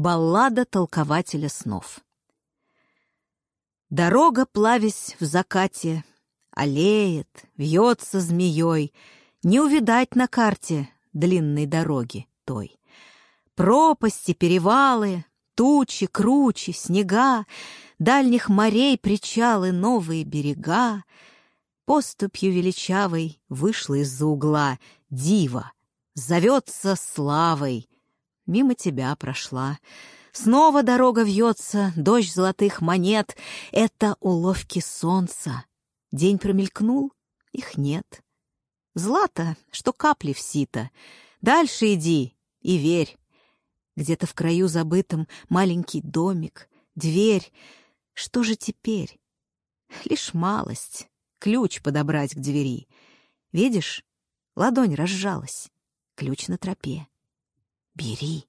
Баллада толкователя снов. Дорога, плавясь в закате, Олеет, вьется змеей, Не увидать на карте длинной дороги той. Пропасти, перевалы, тучи, кручи, снега, Дальних морей причалы, новые берега. Поступью величавой вышла из-за угла Дива, зовется славой, мимо тебя прошла. Снова дорога вьется, дождь золотых монет. Это уловки солнца. День промелькнул, их нет. Злато, что капли в сито. Дальше иди и верь. Где-то в краю забытом маленький домик, дверь. Что же теперь? Лишь малость, ключ подобрать к двери. Видишь, ладонь разжалась, ключ на тропе. 比利